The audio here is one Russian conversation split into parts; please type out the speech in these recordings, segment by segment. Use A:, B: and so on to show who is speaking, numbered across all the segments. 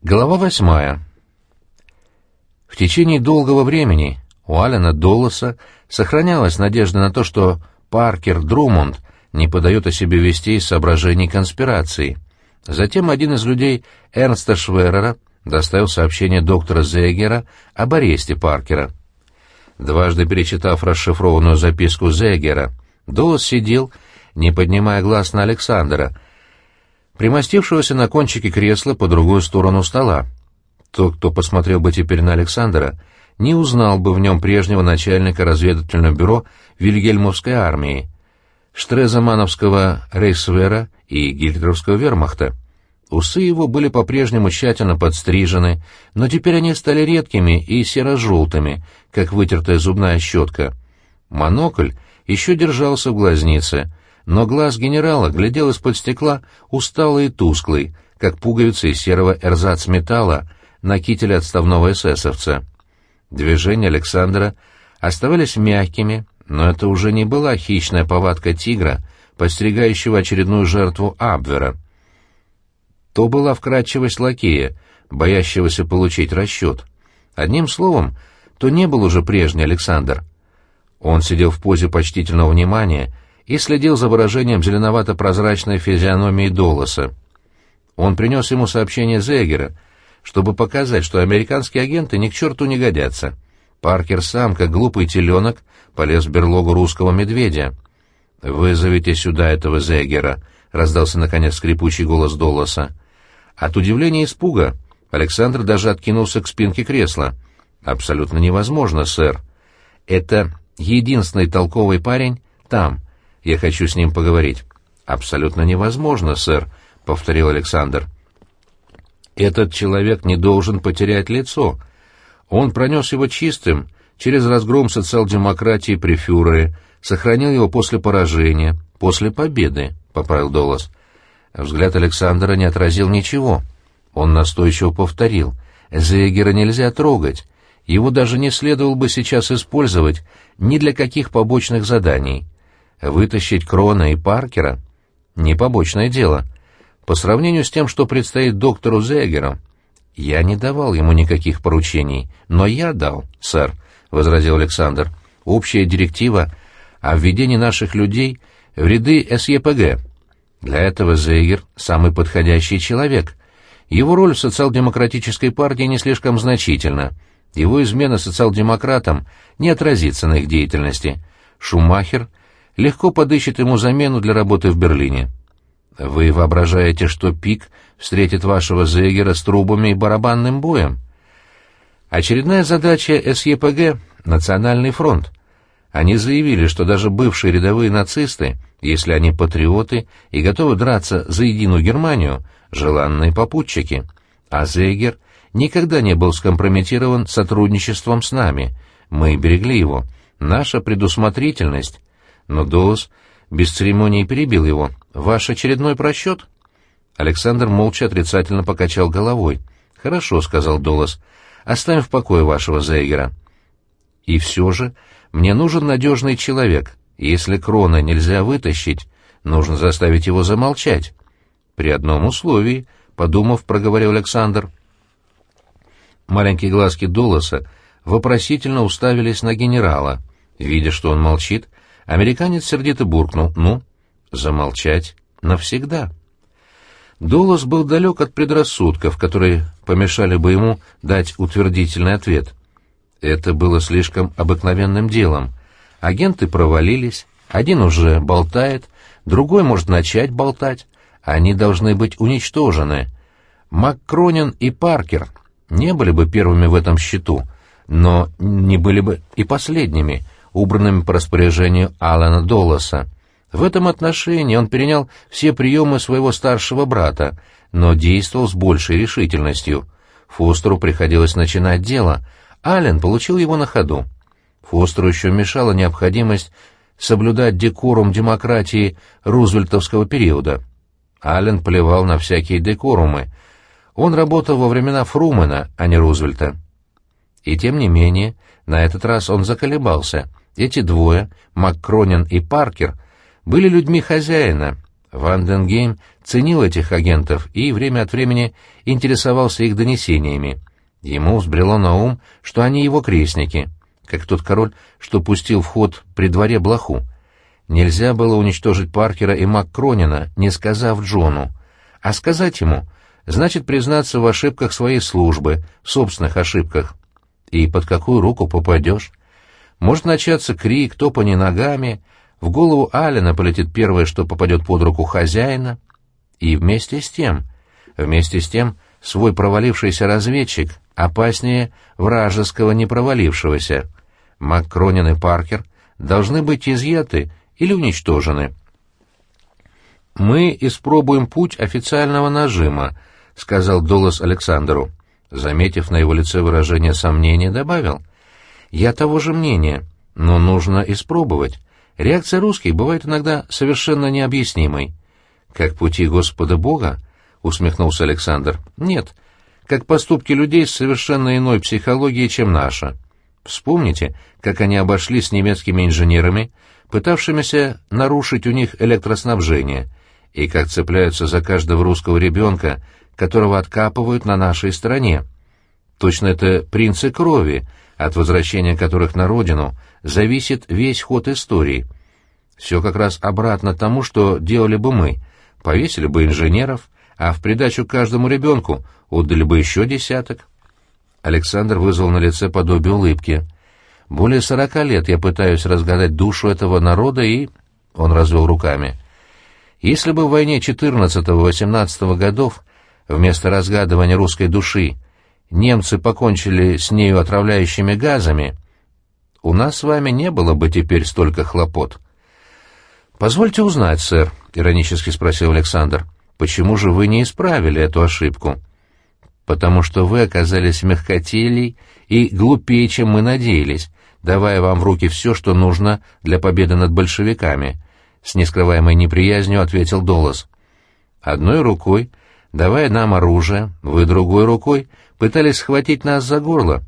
A: Глава восьмая. В течение долгого времени у Алина Долласа сохранялась надежда на то, что Паркер Друмонд не подает о себе вести из соображений конспирации. Затем один из людей Эрнста Шверера доставил сообщение доктора Зегера об аресте Паркера. Дважды перечитав расшифрованную записку Зегера, Доллас сидел, не поднимая глаз на Александра — примостившегося на кончике кресла по другую сторону стола. Тот, кто посмотрел бы теперь на Александра, не узнал бы в нем прежнего начальника разведывательного бюро Вильгельмовской армии, Штрезамановского рейсвера и гильдеровского вермахта. Усы его были по-прежнему тщательно подстрижены, но теперь они стали редкими и серо-желтыми, как вытертая зубная щетка. Монокль еще держался в глазнице, но глаз генерала глядел из-под стекла усталый и тусклый, как пуговицы из серого эрзац-металла на кителе отставного эсэсовца. Движения Александра оставались мягкими, но это уже не была хищная повадка тигра, подстерегающего очередную жертву Абвера. То была вкрадчивость лакея, боящегося получить расчет. Одним словом, то не был уже прежний Александр. Он сидел в позе почтительного внимания — и следил за выражением зеленовато-прозрачной физиономии Долоса. Он принес ему сообщение Зегера, чтобы показать, что американские агенты ни к черту не годятся. Паркер сам, как глупый теленок, полез в берлогу русского медведя. «Вызовите сюда этого Зегера», — раздался, наконец, скрипучий голос Долоса. От удивления и испуга Александр даже откинулся к спинке кресла. «Абсолютно невозможно, сэр. Это единственный толковый парень там, я хочу с ним поговорить». «Абсолютно невозможно, сэр», — повторил Александр. «Этот человек не должен потерять лицо. Он пронес его чистым через разгром социал-демократии при фюрере, сохранил его после поражения, после победы», — поправил Долос. Взгляд Александра не отразил ничего. Он настойчиво повторил. «Зегера нельзя трогать. Его даже не следовало бы сейчас использовать ни для каких побочных заданий». Вытащить Крона и Паркера — не побочное дело. По сравнению с тем, что предстоит доктору Зегеру, я не давал ему никаких поручений, но я дал, сэр, — возразил Александр. Общая директива о введении наших людей в ряды СЕПГ. Для этого Зейгер — самый подходящий человек. Его роль в социал-демократической партии не слишком значительна. Его измена социал-демократам не отразится на их деятельности. Шумахер легко подыщет ему замену для работы в Берлине. Вы воображаете, что Пик встретит вашего Зегера с трубами и барабанным боем? Очередная задача СЕПГ — Национальный фронт. Они заявили, что даже бывшие рядовые нацисты, если они патриоты и готовы драться за единую Германию, желанные попутчики. А Зейгер никогда не был скомпрометирован сотрудничеством с нами. Мы берегли его. Наша предусмотрительность но Доус без церемонии перебил его. «Ваш очередной просчет?» Александр молча отрицательно покачал головой. «Хорошо», — сказал Долос. «Оставим в покое вашего Зейгера». «И все же мне нужен надежный человек. Если Крона нельзя вытащить, нужно заставить его замолчать». «При одном условии», — подумав, проговорил Александр. Маленькие глазки Долоса вопросительно уставились на генерала. Видя, что он молчит, Американец сердито буркнул. «Ну, замолчать навсегда». Долос был далек от предрассудков, которые помешали бы ему дать утвердительный ответ. Это было слишком обыкновенным делом. Агенты провалились, один уже болтает, другой может начать болтать. Они должны быть уничтожены. МакКронин и Паркер не были бы первыми в этом счету, но не были бы и последними — убранными по распоряжению Алана Долоса. В этом отношении он перенял все приемы своего старшего брата, но действовал с большей решительностью. Фостеру приходилось начинать дело. Аллен получил его на ходу. Фостеру еще мешала необходимость соблюдать декорум демократии рузвельтовского периода. Аллен плевал на всякие декорумы. Он работал во времена Фрумена, а не Рузвельта. И тем не менее, на этот раз он заколебался. Эти двое, МакКронин и Паркер, были людьми хозяина, Ванденгейм ценил этих агентов и время от времени интересовался их донесениями. Ему взбрело на ум, что они его крестники, как тот король, что пустил в ход при дворе блоху. Нельзя было уничтожить Паркера и МакКронина, не сказав Джону. А сказать ему значит признаться в ошибках своей службы, собственных ошибках. И под какую руку попадешь? Может начаться крик, топание ногами, в голову Алина полетит первое, что попадет под руку хозяина. И вместе с тем, вместе с тем, свой провалившийся разведчик опаснее вражеского не провалившегося. Маккронин и Паркер должны быть изъяты или уничтожены. «Мы испробуем путь официального нажима», — сказал Долос Александру. Заметив на его лице выражение сомнения, добавил. «Я того же мнения, но нужно испробовать. Реакция русских бывает иногда совершенно необъяснимой. «Как пути Господа Бога?» — усмехнулся Александр. «Нет, как поступки людей с совершенно иной психологией, чем наша. Вспомните, как они обошли с немецкими инженерами, пытавшимися нарушить у них электроснабжение, и как цепляются за каждого русского ребенка, которого откапывают на нашей стороне. Точно это принцы крови, от возвращения которых на родину зависит весь ход истории. Все как раз обратно тому, что делали бы мы. Повесили бы инженеров, а в придачу каждому ребенку отдали бы еще десяток. Александр вызвал на лице подобие улыбки. «Более сорока лет я пытаюсь разгадать душу этого народа и...» Он развел руками. «Если бы в войне 14-18 годов вместо разгадывания русской души немцы покончили с нею отравляющими газами, у нас с вами не было бы теперь столько хлопот. «Позвольте узнать, сэр», — иронически спросил Александр, — «почему же вы не исправили эту ошибку?» «Потому что вы оказались мягкотелей и глупее, чем мы надеялись, давая вам в руки все, что нужно для победы над большевиками», — с нескрываемой неприязнью ответил Долос. «Одной рукой, давая нам оружие, вы другой рукой пытались схватить нас за горло.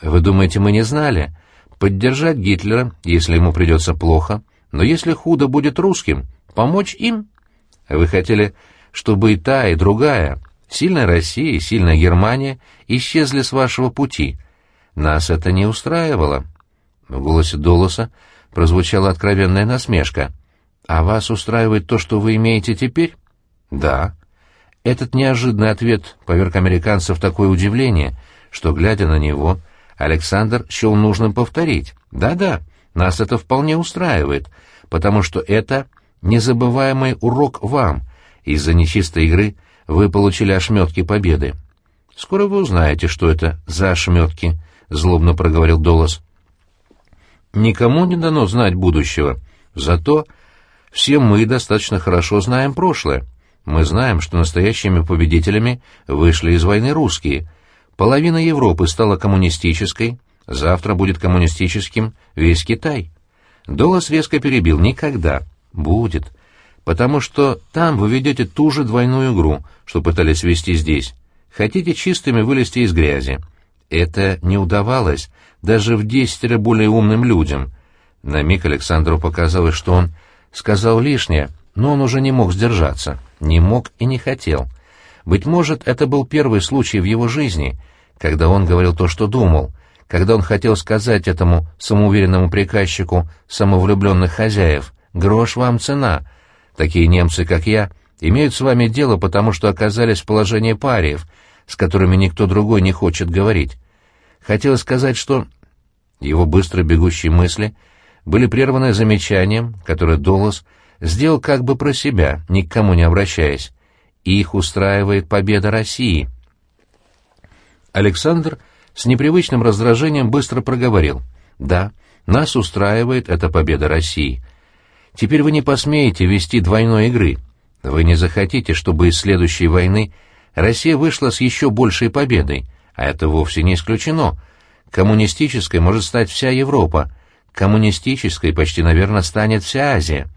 A: Вы думаете, мы не знали? Поддержать Гитлера, если ему придется плохо, но если худо будет русским, помочь им? Вы хотели, чтобы и та, и другая, сильная Россия и сильная Германия, исчезли с вашего пути. Нас это не устраивало. В голосе Долоса прозвучала откровенная насмешка. «А вас устраивает то, что вы имеете теперь?» «Да». Этот неожиданный ответ поверг американцев такое удивление, что, глядя на него, Александр счел нужным повторить. «Да-да, нас это вполне устраивает, потому что это незабываемый урок вам. Из-за нечистой игры вы получили ошметки победы. Скоро вы узнаете, что это за ошметки», — злобно проговорил Долос. «Никому не дано знать будущего, зато все мы достаточно хорошо знаем прошлое». Мы знаем, что настоящими победителями вышли из войны русские. Половина Европы стала коммунистической, завтра будет коммунистическим весь Китай. Долос резко перебил «никогда». Будет. Потому что там вы ведете ту же двойную игру, что пытались вести здесь. Хотите чистыми вылезти из грязи. Это не удавалось даже в десятеро более умным людям. На миг Александру показалось, что он сказал лишнее, но он уже не мог сдержаться не мог и не хотел. Быть может, это был первый случай в его жизни, когда он говорил то, что думал, когда он хотел сказать этому самоуверенному приказчику самовлюбленных хозяев «Грош вам цена. Такие немцы, как я, имеют с вами дело, потому что оказались в положении париев, с которыми никто другой не хочет говорить». Хотел сказать, что... Его быстро бегущие мысли были прерваны замечанием, которое Долос сделал как бы про себя, ни к кому не обращаясь. Их устраивает победа России. Александр с непривычным раздражением быстро проговорил. «Да, нас устраивает эта победа России. Теперь вы не посмеете вести двойной игры. Вы не захотите, чтобы из следующей войны Россия вышла с еще большей победой, а это вовсе не исключено. Коммунистической может стать вся Европа, коммунистической почти, наверное, станет вся Азия.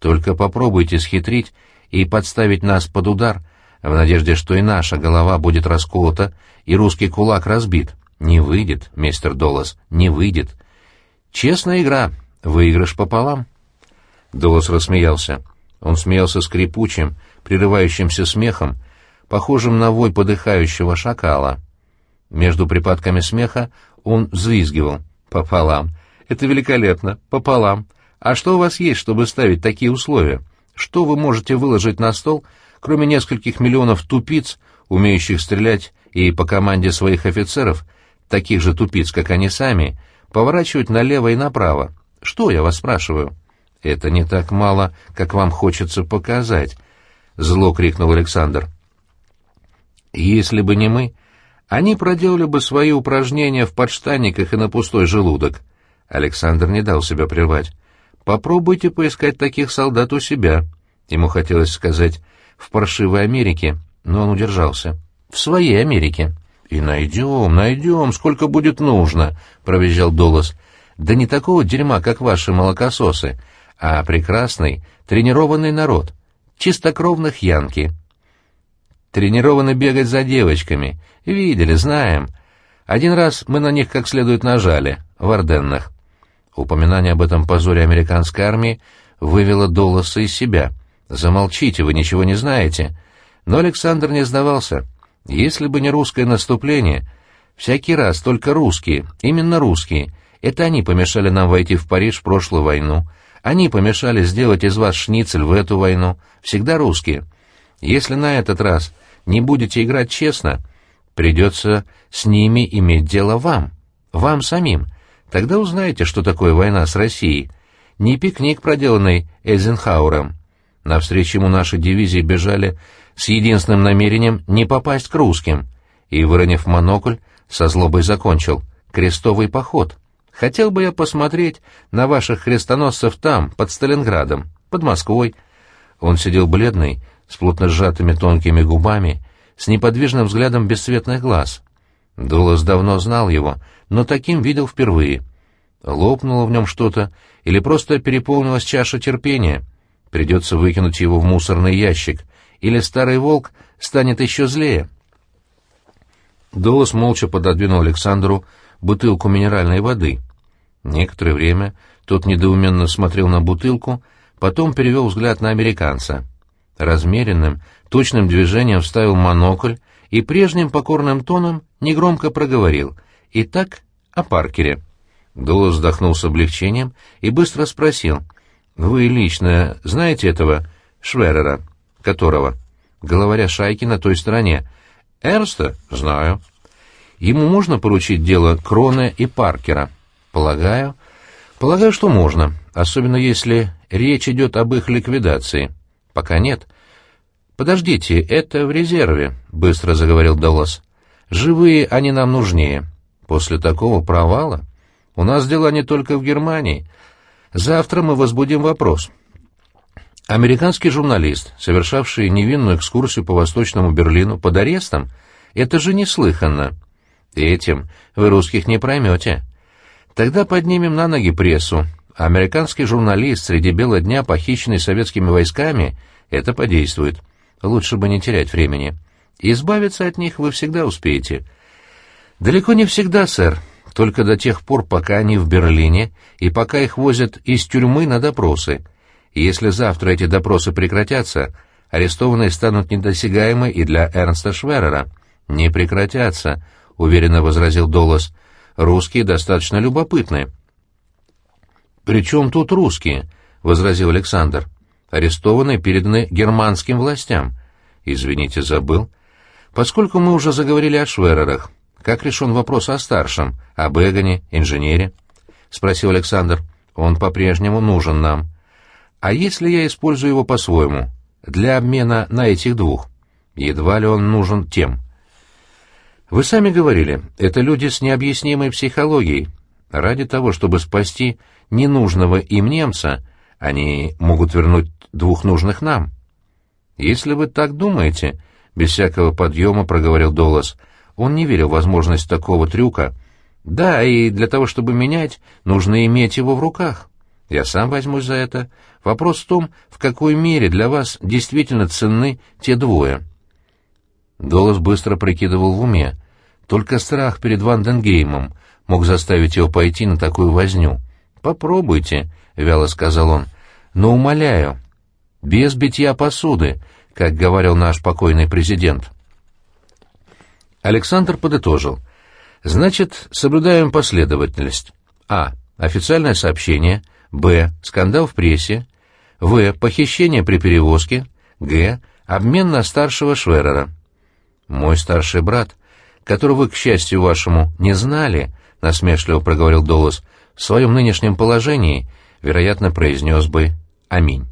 A: Только попробуйте схитрить и подставить нас под удар, в надежде, что и наша голова будет расколота, и русский кулак разбит. Не выйдет, мистер Долос, не выйдет. Честная игра, выигрыш пополам. Долос рассмеялся. Он смеялся скрипучим, прерывающимся смехом, похожим на вой подыхающего шакала. Между припадками смеха он взвизгивал. «Пополам. Это великолепно. Пополам. А что у вас есть, чтобы ставить такие условия? Что вы можете выложить на стол, кроме нескольких миллионов тупиц, умеющих стрелять и по команде своих офицеров, таких же тупиц, как они сами, поворачивать налево и направо? Что, я вас спрашиваю?» «Это не так мало, как вам хочется показать», — зло крикнул Александр. «Если бы не мы, они проделали бы свои упражнения в подштанниках и на пустой желудок». Александр не дал себя прервать. «Попробуйте поискать таких солдат у себя», — ему хотелось сказать, — «в паршивой Америке», но он удержался. «В своей Америке». «И найдем, найдем, сколько будет нужно», — провизжал Долос. «Да не такого дерьма, как ваши молокососы, а прекрасный, тренированный народ, чистокровных янки. Тренированы бегать за девочками. Видели, знаем. Один раз мы на них как следует нажали, в Орденнах. Упоминание об этом позоре американской армии вывело Долоса из себя. «Замолчите, вы ничего не знаете». Но Александр не сдавался. Если бы не русское наступление, всякий раз только русские, именно русские, это они помешали нам войти в Париж в прошлую войну, они помешали сделать из вас шницель в эту войну. Всегда русские. Если на этот раз не будете играть честно, придется с ними иметь дело вам, вам самим. Тогда узнаете, что такое война с Россией. Не пикник, проделанный Эйзенхауэром. Навстречу ему наши дивизии бежали с единственным намерением не попасть к русским. И, выронив монокль, со злобой закончил. Крестовый поход. Хотел бы я посмотреть на ваших крестоносцев там, под Сталинградом, под Москвой. Он сидел бледный, с плотно сжатыми тонкими губами, с неподвижным взглядом бесцветных глаз. Дулас давно знал его, но таким видел впервые. Лопнуло в нем что-то или просто переполнилась чаша терпения. Придется выкинуть его в мусорный ящик, или старый волк станет еще злее. Дулас молча пододвинул Александру бутылку минеральной воды — Некоторое время тот недоуменно смотрел на бутылку, потом перевел взгляд на американца. Размеренным, точным движением вставил монокль и прежним покорным тоном негромко проговорил «Итак, о Паркере». Дулос вздохнул с облегчением и быстро спросил «Вы лично знаете этого Шверера, которого?» «Главаря шайки на той стороне». «Эрста? Знаю». «Ему можно поручить дело Крона и Паркера?» Полагаю. Полагаю, что можно, особенно если речь идет об их ликвидации. Пока нет. Подождите, это в резерве, быстро заговорил Даллас. Живые они нам нужнее. После такого провала у нас дела не только в Германии. Завтра мы возбудим вопрос. Американский журналист, совершавший невинную экскурсию по Восточному Берлину под арестом, это же неслыханно. Этим вы русских не проймете. Тогда поднимем на ноги прессу. американский журналист среди бела дня, похищенный советскими войсками, это подействует. Лучше бы не терять времени. Избавиться от них вы всегда успеете. Далеко не всегда, сэр. Только до тех пор, пока они в Берлине, и пока их возят из тюрьмы на допросы. Если завтра эти допросы прекратятся, арестованные станут недосягаемы и для Эрнста Шверера. «Не прекратятся», — уверенно возразил Долос русские достаточно любопытны. «При чем тут русские?» — возразил Александр. «Арестованные переданы германским властям». «Извините, забыл. Поскольку мы уже заговорили о Шверерах, как решен вопрос о старшем, об Эгоне, инженере?» — спросил Александр. «Он по-прежнему нужен нам. А если я использую его по-своему, для обмена на этих двух? Едва ли он нужен тем?» Вы сами говорили, это люди с необъяснимой психологией. Ради того, чтобы спасти ненужного им немца, они могут вернуть двух нужных нам. Если вы так думаете, без всякого подъема проговорил Долос, он не верил в возможность такого трюка. Да, и для того, чтобы менять, нужно иметь его в руках. Я сам возьмусь за это. Вопрос в том, в какой мере для вас действительно ценны те двое. Долос быстро прикидывал в уме. Только страх перед Ванденгеймом мог заставить его пойти на такую возню. «Попробуйте», — вяло сказал он. «Но умоляю, без битья посуды, как говорил наш покойный президент. Александр подытожил. Значит, соблюдаем последовательность. А. Официальное сообщение. Б. Скандал в прессе. В. Похищение при перевозке. Г. Обмен на старшего Шверера. Мой старший брат, которого вы, к счастью вашему, не знали, — насмешливо проговорил Долос, — в своем нынешнем положении, вероятно, произнес бы «Аминь».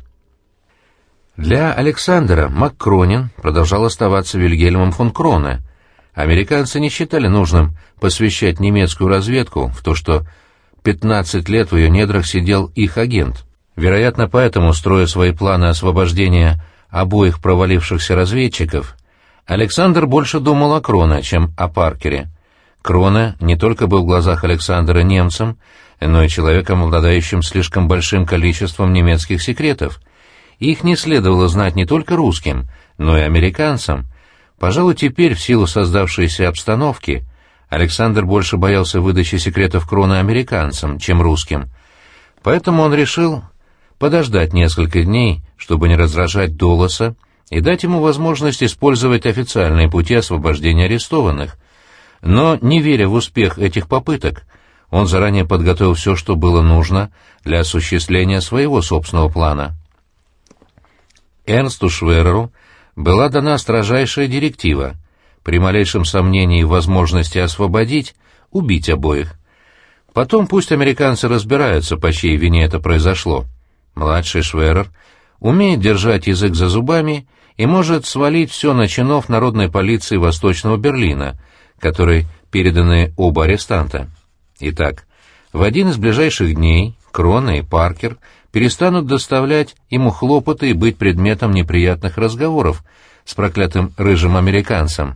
A: Для Александра МакКронин продолжал оставаться Вильгельмом фон Кроне. Американцы не считали нужным посвящать немецкую разведку в то, что 15 лет в ее недрах сидел их агент. Вероятно, поэтому, строя свои планы освобождения обоих провалившихся разведчиков, Александр больше думал о Кроне, чем о Паркере. Крона не только был в глазах Александра немцем, но и человеком, обладающим слишком большим количеством немецких секретов. Их не следовало знать не только русским, но и американцам. Пожалуй, теперь, в силу создавшейся обстановки, Александр больше боялся выдачи секретов Крона американцам, чем русским. Поэтому он решил подождать несколько дней, чтобы не раздражать Долоса, и дать ему возможность использовать официальные пути освобождения арестованных. Но, не веря в успех этих попыток, он заранее подготовил все, что было нужно для осуществления своего собственного плана. Эрнсту Швереру была дана строжайшая директива при малейшем сомнении в возможности освободить, убить обоих. Потом пусть американцы разбираются, по чьей вине это произошло. Младший Шверер умеет держать язык за зубами и может свалить все на чинов народной полиции Восточного Берлина, которой переданы оба арестанта. Итак, в один из ближайших дней Крона и Паркер перестанут доставлять ему хлопоты и быть предметом неприятных разговоров с проклятым рыжим американцем.